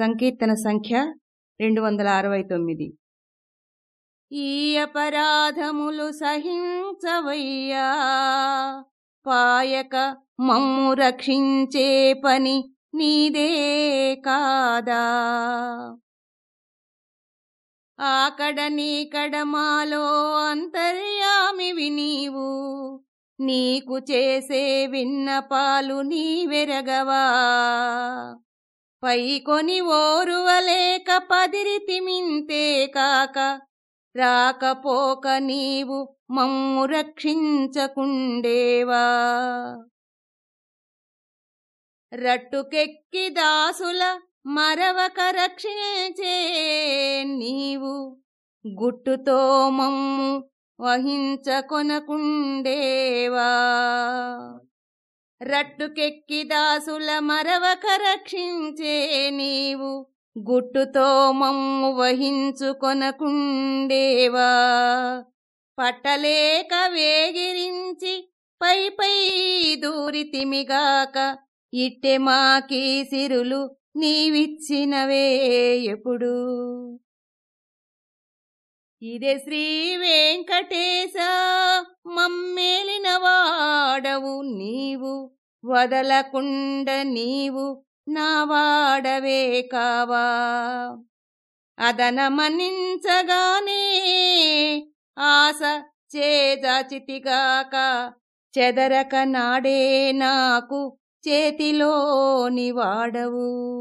సంకీర్తన సంఖ్య రెండు వందల అరవై తొమ్మిది. ఈ అపరాధములు సహించవయ్యా పాయక మమ్ము రక్షించే పని నీదే కాదా? ఆకడ నీకడ మాలో అంతర్యామివి నీవు నీకు చేసే విన్నపాలు నీవెరగవా? పైకొని ఓరువలేక పదిరితిమింతే కాక రాకపోక నీవు మమ్ము రక్షించకుండేవా. రట్టుకెక్కి దాసుల మరవక రక్షించే నీవు గుట్టుతో మమ్ము వహించకొనకుండేవా. రట్టుకెక్కి దాసుల మరవక రక్షించే నీవు. గుట్టుతో మమ్ము వహించుకొనకుండేవా. పట్టలేక వేగిరించి పై పై దూరితిమిగాక ఇట్టె మాకీ సిరులు నీవిచ్చినవే ఎప్పుడు. ఇదే శ్రీ వెంకటేశ మమ్మేలినవా నీవు వదలకుండ నీవు నా వాడవే కావా. అదనమనించగానే ఆశ చేదచితిగాక చెదరక నాడే నాకు చేతిలోని వాడవు.